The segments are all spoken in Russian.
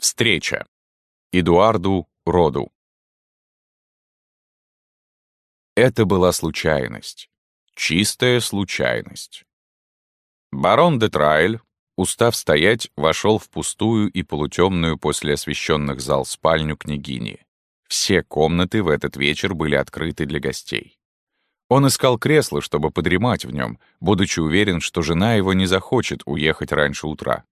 Встреча. Эдуарду Роду. Это была случайность. Чистая случайность. Барон де Трайль, устав стоять, вошел в пустую и полутемную после освещенных зал спальню княгини. Все комнаты в этот вечер были открыты для гостей. Он искал кресло, чтобы подремать в нем, будучи уверен, что жена его не захочет уехать раньше утра.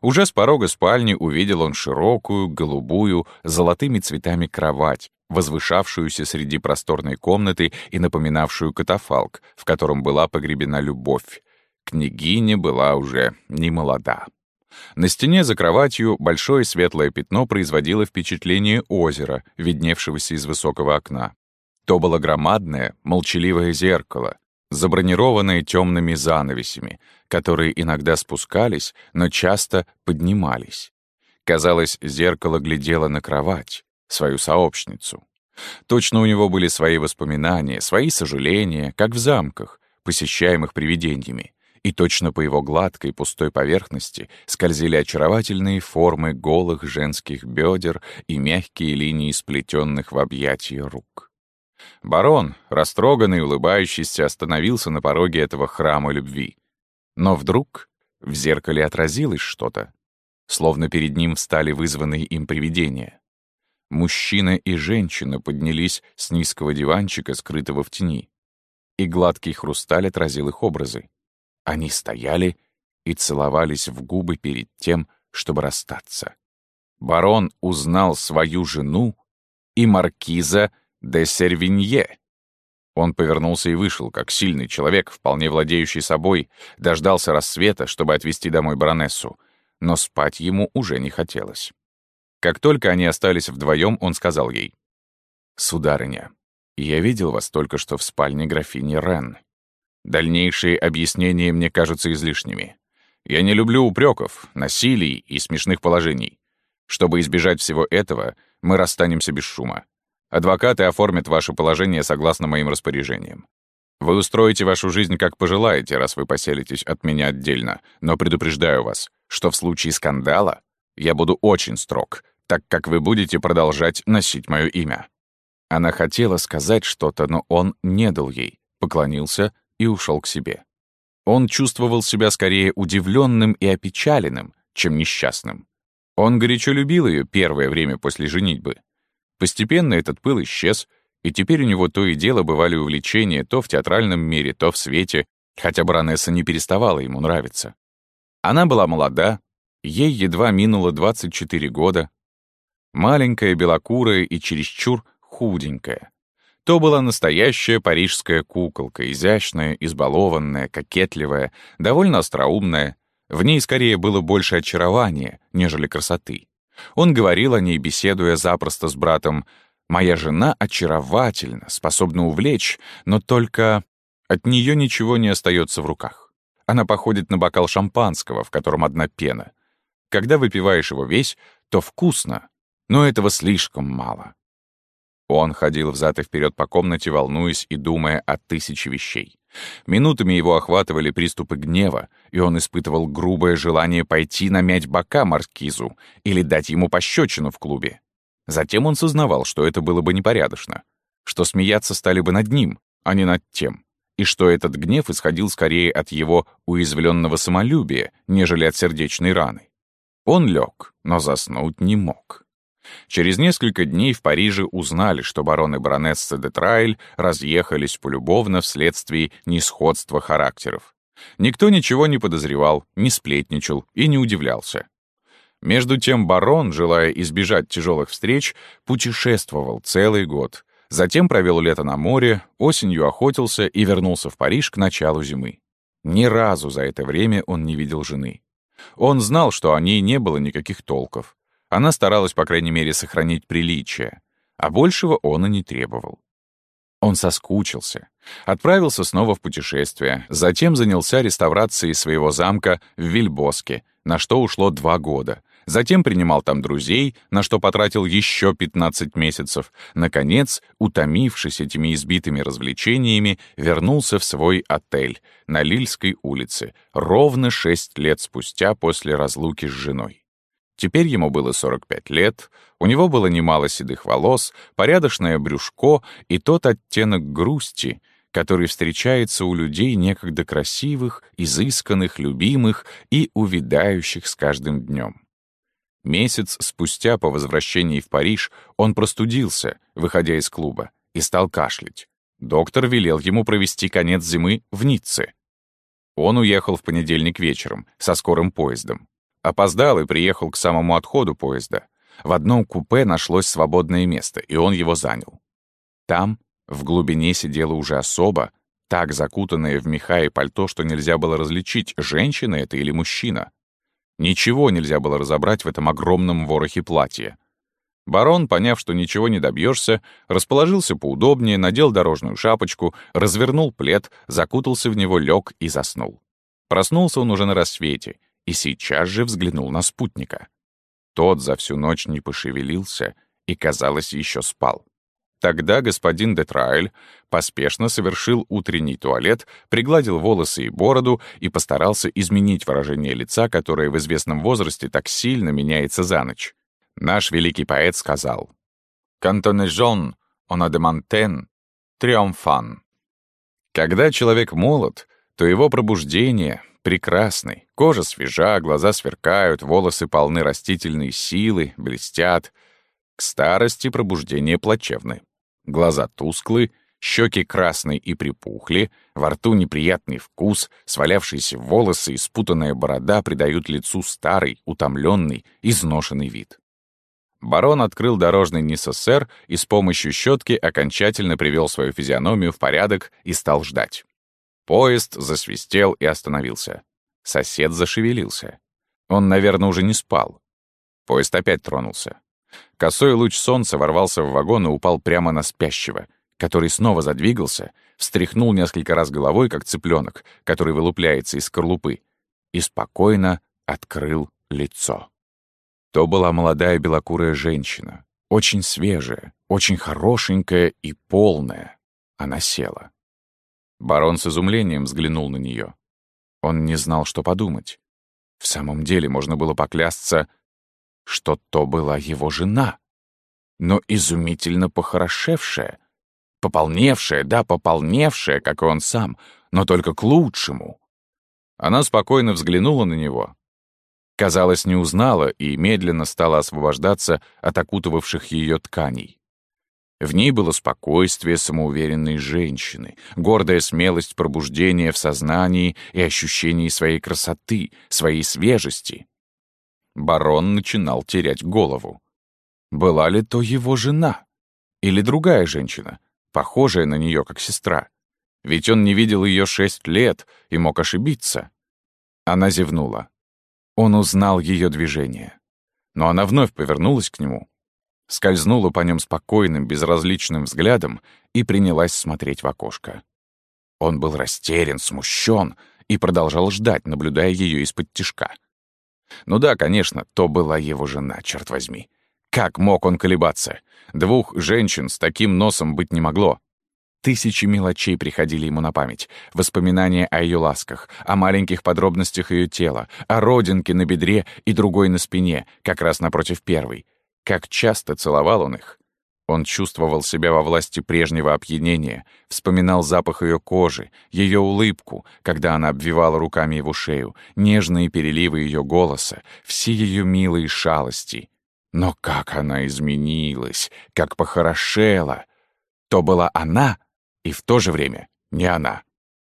Уже с порога спальни увидел он широкую, голубую, золотыми цветами кровать, возвышавшуюся среди просторной комнаты и напоминавшую катафалк, в котором была погребена любовь. Княгиня была уже не молода. На стене за кроватью большое светлое пятно производило впечатление озера, видневшегося из высокого окна. То было громадное, молчаливое зеркало, забронированное темными занавесями, которые иногда спускались, но часто поднимались. Казалось, зеркало глядело на кровать, свою сообщницу. Точно у него были свои воспоминания, свои сожаления, как в замках, посещаемых привидениями, и точно по его гладкой пустой поверхности скользили очаровательные формы голых женских бедер и мягкие линии сплетенных в объятия рук. Барон, растроганный и улыбающийся, остановился на пороге этого храма любви. Но вдруг в зеркале отразилось что-то, словно перед ним встали вызванные им привидения. Мужчина и женщина поднялись с низкого диванчика, скрытого в тени, и гладкий хрусталь отразил их образы. Они стояли и целовались в губы перед тем, чтобы расстаться. Барон узнал свою жену и маркиза де Сервинье. Он повернулся и вышел, как сильный человек, вполне владеющий собой, дождался рассвета, чтобы отвезти домой баронессу, но спать ему уже не хотелось. Как только они остались вдвоем, он сказал ей, «Сударыня, я видел вас только что в спальне графини Рен. Дальнейшие объяснения мне кажутся излишними. Я не люблю упреков, насилий и смешных положений. Чтобы избежать всего этого, мы расстанемся без шума. Адвокаты оформят ваше положение согласно моим распоряжениям. Вы устроите вашу жизнь как пожелаете, раз вы поселитесь от меня отдельно, но предупреждаю вас, что в случае скандала я буду очень строг, так как вы будете продолжать носить мое имя». Она хотела сказать что-то, но он не дал ей, поклонился и ушел к себе. Он чувствовал себя скорее удивленным и опечаленным, чем несчастным. Он горячо любил ее первое время после женитьбы, Постепенно этот пыл исчез, и теперь у него то и дело бывали увлечения то в театральном мире, то в свете, хотя баронесса не переставала ему нравиться. Она была молода, ей едва минуло 24 года, маленькая, белокурая и чересчур худенькая. То была настоящая парижская куколка, изящная, избалованная, кокетливая, довольно остроумная. В ней скорее было больше очарования, нежели красоты. Он говорил о ней, беседуя запросто с братом. «Моя жена очаровательна, способна увлечь, но только от нее ничего не остается в руках. Она походит на бокал шампанского, в котором одна пена. Когда выпиваешь его весь, то вкусно, но этого слишком мало». Он ходил взад и вперед по комнате, волнуясь и думая о тысяче вещей. Минутами его охватывали приступы гнева, и он испытывал грубое желание пойти намять бока маркизу или дать ему пощечину в клубе. Затем он сознавал, что это было бы непорядочно, что смеяться стали бы над ним, а не над тем, и что этот гнев исходил скорее от его уязвленного самолюбия, нежели от сердечной раны. Он лег, но заснуть не мог. Через несколько дней в Париже узнали, что барон и баронесса де Трайль разъехались полюбовно вследствие несходства характеров. Никто ничего не подозревал, не сплетничал и не удивлялся. Между тем барон, желая избежать тяжелых встреч, путешествовал целый год. Затем провел лето на море, осенью охотился и вернулся в Париж к началу зимы. Ни разу за это время он не видел жены. Он знал, что о ней не было никаких толков. Она старалась, по крайней мере, сохранить приличие, а большего он и не требовал. Он соскучился, отправился снова в путешествие, затем занялся реставрацией своего замка в Вильбоске, на что ушло два года, затем принимал там друзей, на что потратил еще 15 месяцев. Наконец, утомившись этими избитыми развлечениями, вернулся в свой отель на Лильской улице ровно шесть лет спустя после разлуки с женой. Теперь ему было 45 лет, у него было немало седых волос, порядочное брюшко и тот оттенок грусти, который встречается у людей некогда красивых, изысканных, любимых и увядающих с каждым днем. Месяц спустя по возвращении в Париж он простудился, выходя из клуба, и стал кашлять. Доктор велел ему провести конец зимы в Ницце. Он уехал в понедельник вечером со скорым поездом. Опоздал и приехал к самому отходу поезда. В одном купе нашлось свободное место, и он его занял. Там, в глубине, сидела уже особа, так закутанная в меха и пальто, что нельзя было различить, женщина это или мужчина. Ничего нельзя было разобрать в этом огромном ворохе платья. Барон, поняв, что ничего не добьешься, расположился поудобнее, надел дорожную шапочку, развернул плед, закутался в него, лег и заснул. Проснулся он уже на рассвете, и сейчас же взглянул на спутника. Тот за всю ночь не пошевелился и, казалось, еще спал. Тогда господин де Траэль поспешно совершил утренний туалет, пригладил волосы и бороду и постарался изменить выражение лица, которое в известном возрасте так сильно меняется за ночь. Наш великий поэт сказал «Quand on est jeune, on a de montagne, triomphant». Когда человек молод, то его пробуждение, прекрасный. Кожа свежа, глаза сверкают, волосы полны растительной силы, блестят. К старости пробуждение плачевны. Глаза тусклы, щеки красные и припухли, во рту неприятный вкус, свалявшиеся волосы и спутанная борода придают лицу старый, утомленный, изношенный вид. Барон открыл дорожный НИССР и с помощью щетки окончательно привел свою физиономию в порядок и стал ждать. Поезд засвистел и остановился. Сосед зашевелился. Он, наверное, уже не спал. Поезд опять тронулся. Косой луч солнца ворвался в вагон и упал прямо на спящего, который снова задвигался, встряхнул несколько раз головой, как цыпленок, который вылупляется из скорлупы, и спокойно открыл лицо. То была молодая белокурая женщина, очень свежая, очень хорошенькая и полная. Она села. Барон с изумлением взглянул на нее. Он не знал, что подумать. В самом деле можно было поклясться, что то была его жена. Но изумительно похорошевшая, пополневшая, да, пополневшая, как и он сам, но только к лучшему. Она спокойно взглянула на него. Казалось, не узнала и медленно стала освобождаться от окутывавших ее тканей. В ней было спокойствие самоуверенной женщины, гордая смелость пробуждения в сознании и ощущении своей красоты, своей свежести. Барон начинал терять голову. Была ли то его жена? Или другая женщина, похожая на нее как сестра? Ведь он не видел ее шесть лет и мог ошибиться. Она зевнула. Он узнал ее движение. Но она вновь повернулась к нему, скользнула по нем спокойным, безразличным взглядом и принялась смотреть в окошко. Он был растерян, смущен и продолжал ждать, наблюдая ее из-под тишка. Ну да, конечно, то была его жена, черт возьми. Как мог он колебаться? Двух женщин с таким носом быть не могло. Тысячи мелочей приходили ему на память. Воспоминания о ее ласках, о маленьких подробностях ее тела, о родинке на бедре и другой на спине, как раз напротив первой. Как часто целовал он их. Он чувствовал себя во власти прежнего опьянения, вспоминал запах ее кожи, ее улыбку, когда она обвивала руками его шею, нежные переливы ее голоса, все ее милые шалости. Но как она изменилась, как похорошела! То была она, и в то же время не она.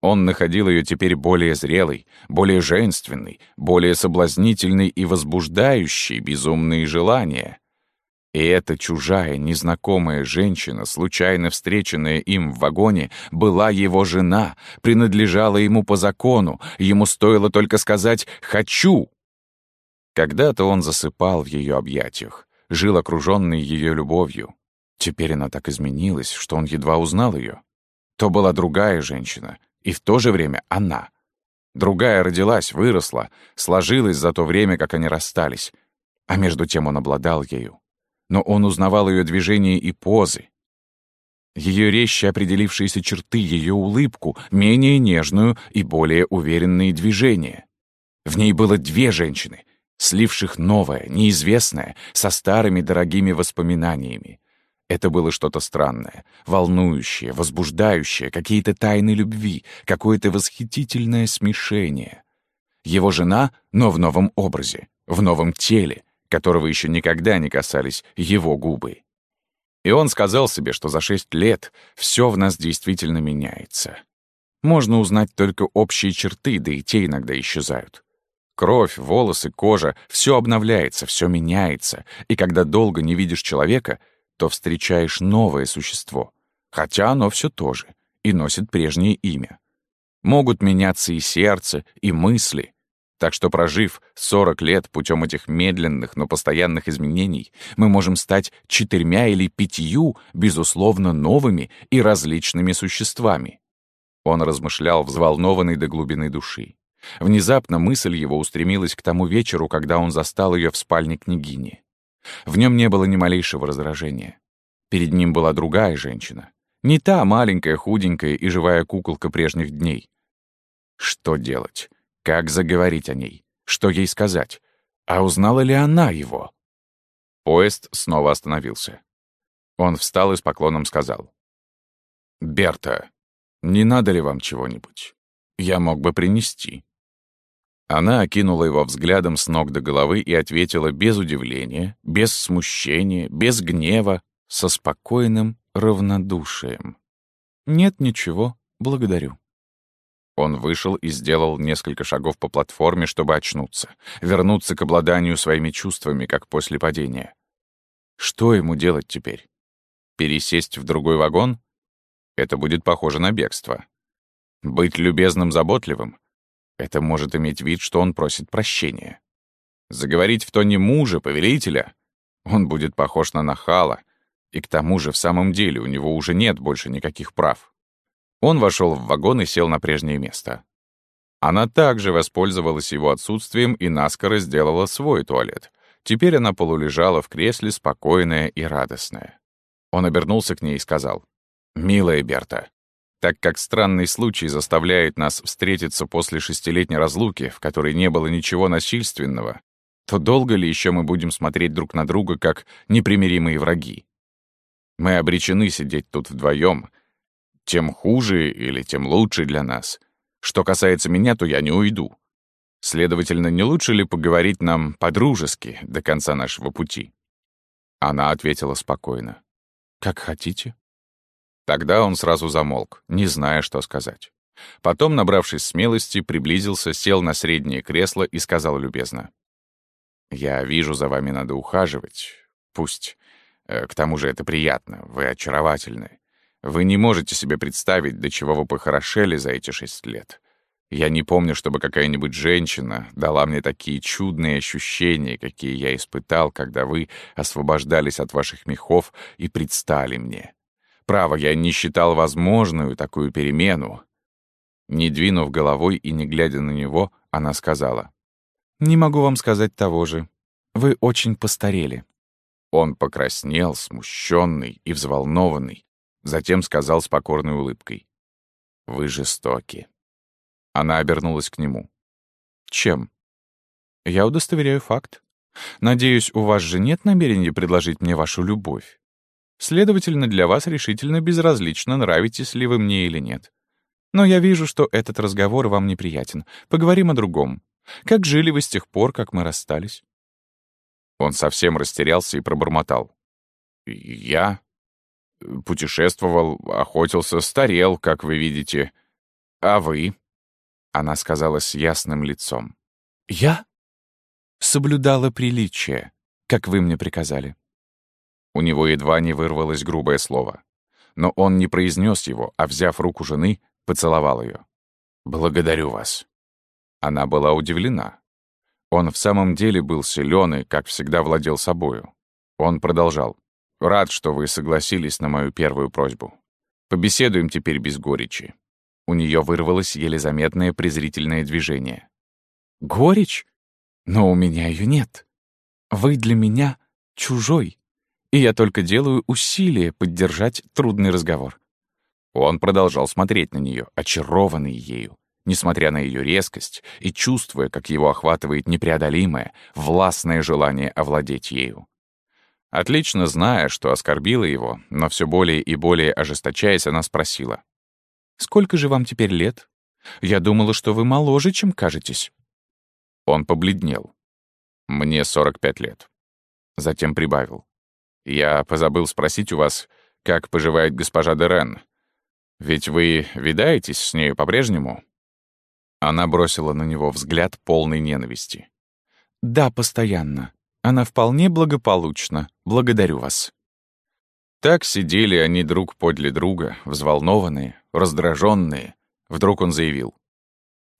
Он находил ее теперь более зрелой, более женственной, более соблазнительной и возбуждающей безумные желания. И эта чужая, незнакомая женщина, случайно встреченная им в вагоне, была его жена, принадлежала ему по закону, ему стоило только сказать «хочу». Когда-то он засыпал в ее объятиях, жил окруженный ее любовью. Теперь она так изменилась, что он едва узнал ее. То была другая женщина, и в то же время она. Другая родилась, выросла, сложилась за то время, как они расстались, а между тем он обладал ею но он узнавал ее движения и позы. Ее резче определившиеся черты, ее улыбку, менее нежную и более уверенные движения. В ней было две женщины, сливших новое, неизвестное, со старыми дорогими воспоминаниями. Это было что-то странное, волнующее, возбуждающее, какие-то тайны любви, какое-то восхитительное смешение. Его жена, но в новом образе, в новом теле, которого еще никогда не касались его губы. И он сказал себе, что за шесть лет все в нас действительно меняется. Можно узнать только общие черты, да и те иногда исчезают. Кровь, волосы, кожа — все обновляется, все меняется, и когда долго не видишь человека, то встречаешь новое существо, хотя оно все то же и носит прежнее имя. Могут меняться и сердце, и мысли, так что, прожив 40 лет путем этих медленных, но постоянных изменений, мы можем стать четырьмя или пятью, безусловно, новыми и различными существами. Он размышлял, взволнованный до глубины души. Внезапно мысль его устремилась к тому вечеру, когда он застал ее в спальне княгини. В нем не было ни малейшего раздражения. Перед ним была другая женщина. Не та маленькая, худенькая и живая куколка прежних дней. Что делать? Как заговорить о ней? Что ей сказать? А узнала ли она его? Поезд снова остановился. Он встал и с поклоном сказал. «Берта, не надо ли вам чего-нибудь? Я мог бы принести». Она окинула его взглядом с ног до головы и ответила без удивления, без смущения, без гнева, со спокойным равнодушием. «Нет ничего, благодарю». Он вышел и сделал несколько шагов по платформе, чтобы очнуться, вернуться к обладанию своими чувствами, как после падения. Что ему делать теперь? Пересесть в другой вагон? Это будет похоже на бегство. Быть любезным, заботливым? Это может иметь вид, что он просит прощения. Заговорить в тоне мужа, повелителя? Он будет похож на нахала, и к тому же в самом деле у него уже нет больше никаких прав. Он вошел в вагон и сел на прежнее место. Она также воспользовалась его отсутствием и наскоро сделала свой туалет. Теперь она полулежала в кресле, спокойная и радостная. Он обернулся к ней и сказал, «Милая Берта, так как странный случай заставляет нас встретиться после шестилетней разлуки, в которой не было ничего насильственного, то долго ли еще мы будем смотреть друг на друга как непримиримые враги? Мы обречены сидеть тут вдвоем, тем хуже или тем лучше для нас. Что касается меня, то я не уйду. Следовательно, не лучше ли поговорить нам по-дружески до конца нашего пути?» Она ответила спокойно. «Как хотите». Тогда он сразу замолк, не зная, что сказать. Потом, набравшись смелости, приблизился, сел на среднее кресло и сказал любезно. «Я вижу, за вами надо ухаживать. Пусть. Э, к тому же это приятно, вы очаровательны. Вы не можете себе представить, до чего вы похорошели за эти шесть лет. Я не помню, чтобы какая-нибудь женщина дала мне такие чудные ощущения, какие я испытал, когда вы освобождались от ваших мехов и предстали мне. Право, я не считал возможную такую перемену. Не двинув головой и не глядя на него, она сказала. «Не могу вам сказать того же. Вы очень постарели». Он покраснел, смущенный и взволнованный, Затем сказал с покорной улыбкой. «Вы жестоки». Она обернулась к нему. «Чем?» «Я удостоверяю факт. Надеюсь, у вас же нет намерения предложить мне вашу любовь. Следовательно, для вас решительно безразлично, нравитесь ли вы мне или нет. Но я вижу, что этот разговор вам неприятен. Поговорим о другом. Как жили вы с тех пор, как мы расстались?» Он совсем растерялся и пробормотал. «Я? Путешествовал, охотился, старел, как вы видите. А вы?» Она сказала с ясным лицом. «Я?» «Соблюдала приличие, как вы мне приказали». У него едва не вырвалось грубое слово. Но он не произнес его, а, взяв руку жены, поцеловал ее. «Благодарю вас». Она была удивлена. Он в самом деле был силен и, как всегда, владел собою. Он продолжал. Рад, что вы согласились на мою первую просьбу. Побеседуем теперь без горечи». У нее вырвалось еле заметное презрительное движение. «Горечь? Но у меня ее нет. Вы для меня чужой, и я только делаю усилия поддержать трудный разговор». Он продолжал смотреть на нее, очарованный ею, несмотря на ее резкость, и чувствуя, как его охватывает непреодолимое, властное желание овладеть ею. Отлично зная, что оскорбила его, но все более и более ожесточаясь, она спросила. «Сколько же вам теперь лет? Я думала, что вы моложе, чем кажетесь». Он побледнел. «Мне 45 лет». Затем прибавил. «Я позабыл спросить у вас, как поживает госпожа Дерен. Ведь вы видаетесь с нею по-прежнему?» Она бросила на него взгляд полной ненависти. «Да, постоянно. Она вполне благополучна. Благодарю вас». Так сидели они друг подле друга, взволнованные, раздраженные. Вдруг он заявил.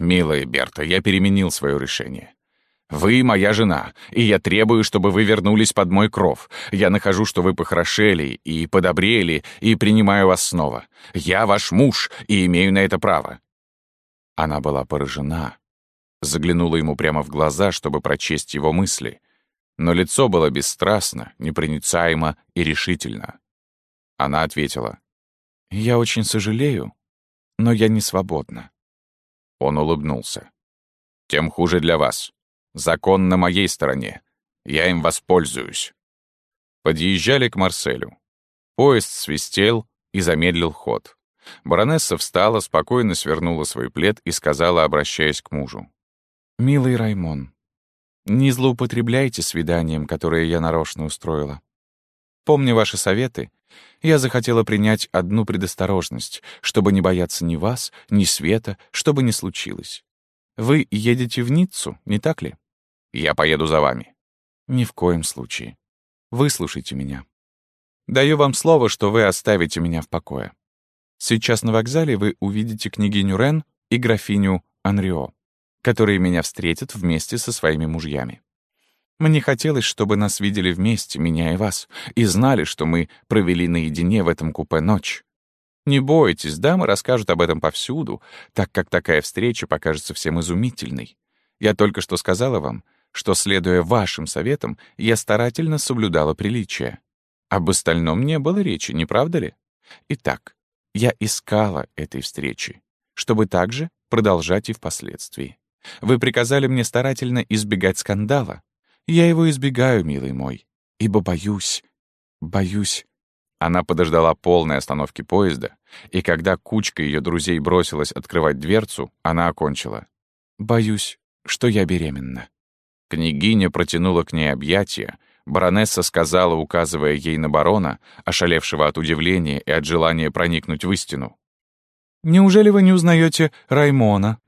«Милая Берта, я переменил свое решение. Вы моя жена, и я требую, чтобы вы вернулись под мой кров. Я нахожу, что вы похорошели и подобрели, и принимаю вас снова. Я ваш муж и имею на это право. Она была поражена. Заглянула ему прямо в глаза, чтобы прочесть его мысли. Но лицо было бесстрастно, непроницаемо и решительно. Она ответила. «Я очень сожалею, но я не свободна». Он улыбнулся. «Тем хуже для вас. Закон на моей стороне. Я им воспользуюсь». Подъезжали к Марселю. Поезд свистел и замедлил ход. Баронесса встала, спокойно свернула свой плед и сказала, обращаясь к мужу. «Милый Раймон, не злоупотребляйте свиданием, которое я нарочно устроила. Помня ваши советы, я захотела принять одну предосторожность, чтобы не бояться ни вас, ни света, что бы ни случилось. Вы едете в Ниццу, не так ли? Я поеду за вами. Ни в коем случае. Выслушайте меня. Даю вам слово, что вы оставите меня в покое. Сейчас на вокзале вы увидите княгиню Рен и графиню Анрио, которые меня встретят вместе со своими мужьями. Мне хотелось, чтобы нас видели вместе, меня и вас, и знали, что мы провели наедине в этом купе ночь. Не бойтесь, дамы расскажут об этом повсюду, так как такая встреча покажется всем изумительной. Я только что сказала вам, что, следуя вашим советам, я старательно соблюдала приличие. Об остальном не было речи, не правда ли? Итак, я искала этой встречи, чтобы также продолжать и впоследствии. Вы приказали мне старательно избегать скандала. Я его избегаю, милый мой, ибо боюсь, боюсь. Она подождала полной остановки поезда, и когда кучка ее друзей бросилась открывать дверцу, она окончила. «Боюсь, что я беременна». Княгиня протянула к ней объятия, Баронесса сказала, указывая ей на барона, ошалевшего от удивления и от желания проникнуть в истину. «Неужели вы не узнаете Раймона?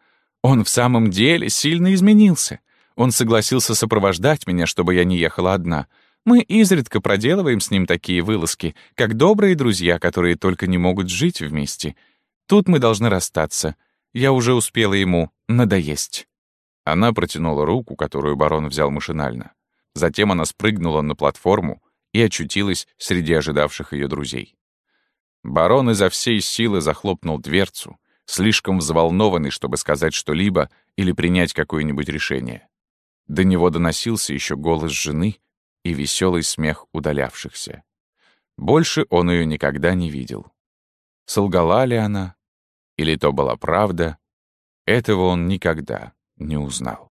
Он в самом деле сильно изменился. Он согласился сопровождать меня, чтобы я не ехала одна. Мы изредка проделываем с ним такие вылазки, как добрые друзья, которые только не могут жить вместе. Тут мы должны расстаться. Я уже успела ему надоесть». Она протянула руку, которую барон взял машинально. Затем она спрыгнула на платформу и очутилась среди ожидавших ее друзей. Барон изо всей силы захлопнул дверцу, слишком взволнованный, чтобы сказать что-либо или принять какое-нибудь решение. До него доносился еще голос жены и веселый смех удалявшихся. Больше он ее никогда не видел. Солгала ли она? Или то была правда? Этого он никогда не узнал.